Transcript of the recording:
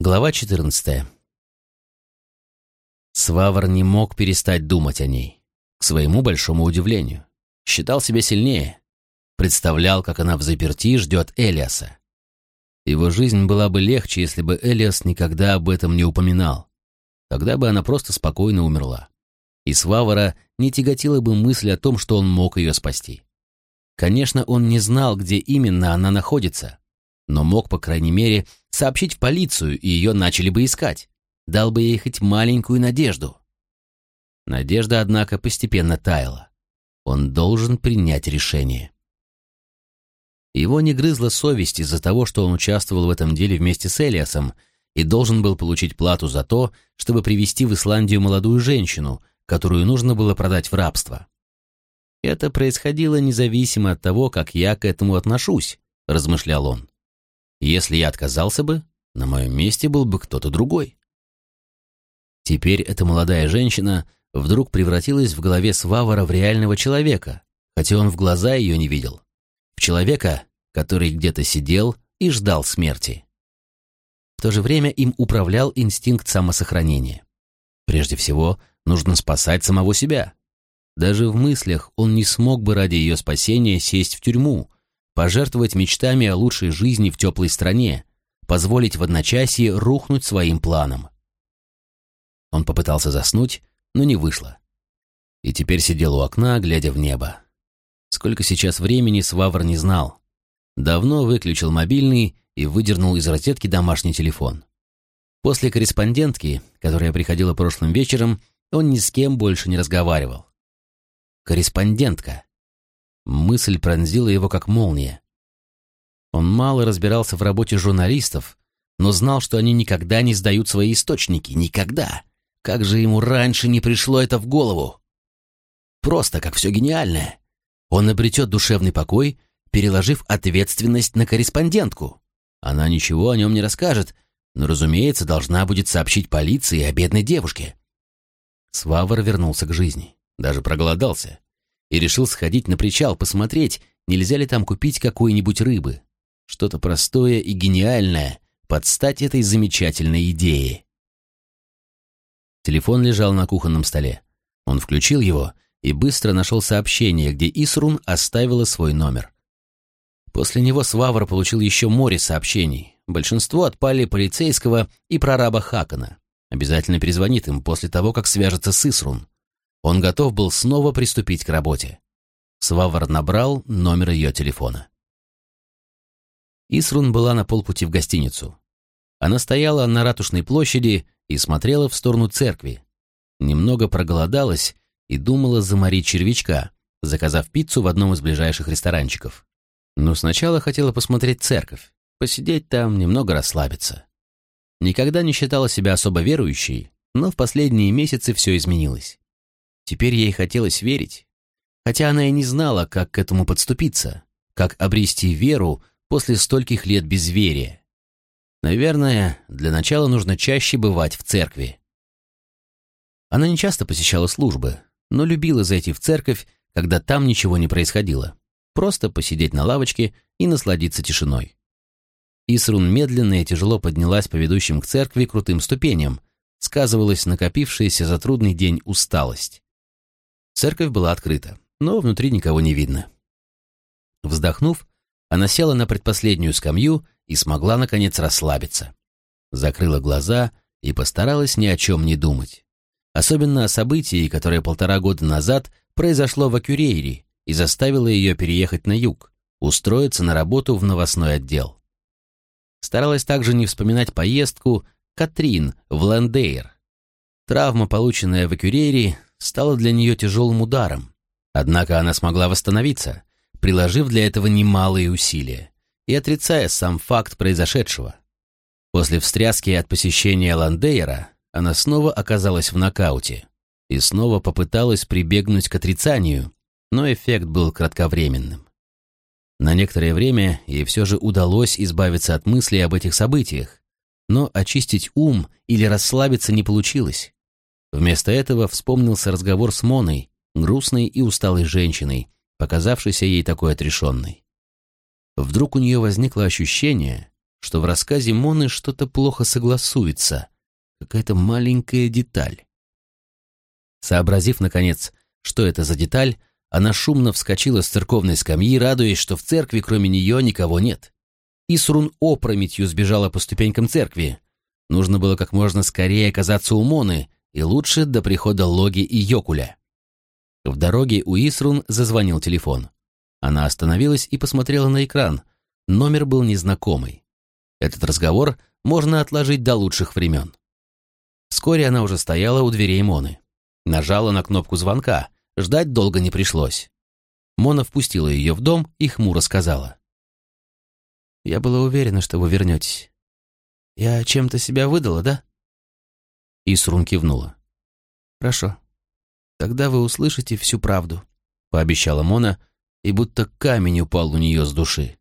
Глава 14. Свавар не мог перестать думать о ней, к своему большому удивлению. Считал себя сильнее, представлял, как она в заперти ждет Элиаса. Его жизнь была бы легче, если бы Элиас никогда об этом не упоминал. Тогда бы она просто спокойно умерла. И Свавара не тяготила бы мысль о том, что он мог ее спасти. Конечно, он не знал, где именно она находится, но мог, по крайней мере, сообщить в полицию, и ее начали бы искать. Дал бы ей хоть маленькую надежду. Надежда, однако, постепенно таяла. Он должен принять решение. Его не грызла совесть из-за того, что он участвовал в этом деле вместе с Элиасом и должен был получить плату за то, чтобы привести в Исландию молодую женщину, которую нужно было продать в рабство. Это происходило независимо от того, как я к этому отношусь, размышлял он. Если я отказался бы, на моем месте был бы кто-то другой. Теперь эта молодая женщина вдруг превратилась в голове Свавара в реального человека, хотя он в глаза ее не видел. В человека, который где-то сидел и ждал смерти. В то же время им управлял инстинкт самосохранения. Прежде всего, нужно спасать самого себя. Даже в мыслях он не смог бы ради ее спасения сесть в тюрьму, пожертвовать мечтами о лучшей жизни в теплой стране, позволить в одночасье рухнуть своим планам. Он попытался заснуть, но не вышло. И теперь сидел у окна, глядя в небо. Сколько сейчас времени, Свавр не знал. Давно выключил мобильный и выдернул из розетки домашний телефон. После корреспондентки, которая приходила прошлым вечером, он ни с кем больше не разговаривал. Корреспондентка. Мысль пронзила его как молния. Он мало разбирался в работе журналистов, но знал, что они никогда не сдают свои источники. Никогда. Как же ему раньше не пришло это в голову? Просто как все гениальное. Он обретет душевный покой, переложив ответственность на корреспондентку. Она ничего о нем не расскажет, но, разумеется, должна будет сообщить полиции о бедной девушке. Свавр вернулся к жизни, даже проголодался и решил сходить на причал, посмотреть, нельзя ли там купить какой-нибудь рыбы. Что-то простое и гениальное под стать этой замечательной идее. Телефон лежал на кухонном столе. Он включил его и быстро нашел сообщение, где Исрун оставила свой номер. После него Свавр получил еще море сообщений. Большинство отпали полицейского и прораба Хакана. Обязательно перезвонит им после того, как свяжется с Исрун. Он готов был снова приступить к работе. Свавар набрал номер ее телефона. Исрун была на полпути в гостиницу. Она стояла на Ратушной площади и смотрела в сторону церкви. Немного проголодалась и думала заморить червячка, заказав пиццу в одном из ближайших ресторанчиков. Но сначала хотела посмотреть церковь, посидеть там, немного расслабиться. Никогда не считала себя особо верующей, но в последние месяцы все изменилось. Теперь ей хотелось верить, хотя она и не знала, как к этому подступиться, как обрести веру после стольких лет безверия. Наверное, для начала нужно чаще бывать в церкви. Она не часто посещала службы, но любила зайти в церковь, когда там ничего не происходило. Просто посидеть на лавочке и насладиться тишиной. Исрун медленно и тяжело поднялась по ведущим к церкви крутым ступеням, сказывалась накопившаяся за трудный день усталость. Церковь была открыта, но внутри никого не видно. Вздохнув, она села на предпоследнюю скамью и смогла, наконец, расслабиться. Закрыла глаза и постаралась ни о чем не думать. Особенно о событии, которое полтора года назад произошло в Акюрейре и заставило ее переехать на юг, устроиться на работу в новостной отдел. Старалась также не вспоминать поездку Катрин в Ландейр. Травма, полученная в Акюрейре, стало для нее тяжелым ударом. Однако она смогла восстановиться, приложив для этого немалые усилия и отрицая сам факт произошедшего. После встряски от посещения Ландейра она снова оказалась в нокауте и снова попыталась прибегнуть к отрицанию, но эффект был кратковременным. На некоторое время ей все же удалось избавиться от мыслей об этих событиях, но очистить ум или расслабиться не получилось. Вместо этого вспомнился разговор с Моной, грустной и усталой женщиной, показавшейся ей такой отрешенной. Вдруг у нее возникло ощущение, что в рассказе Моны что-то плохо согласуется, какая-то маленькая деталь. Сообразив, наконец, что это за деталь, она шумно вскочила с церковной скамьи, радуясь, что в церкви кроме нее никого нет. Исрун опрометью сбежала по ступенькам церкви. Нужно было как можно скорее оказаться у Моны, и лучше до прихода Логи и Йокуля. В дороге у Исрун зазвонил телефон. Она остановилась и посмотрела на экран. Номер был незнакомый. Этот разговор можно отложить до лучших времен. Вскоре она уже стояла у дверей Моны. Нажала на кнопку звонка. Ждать долго не пришлось. Мона впустила ее в дом и хмуро сказала. «Я была уверена, что вы вернетесь. Я чем-то себя выдала, да?» Исрун кивнула. «Хорошо. Тогда вы услышите всю правду», — пообещала Мона, и будто камень упал у нее с души.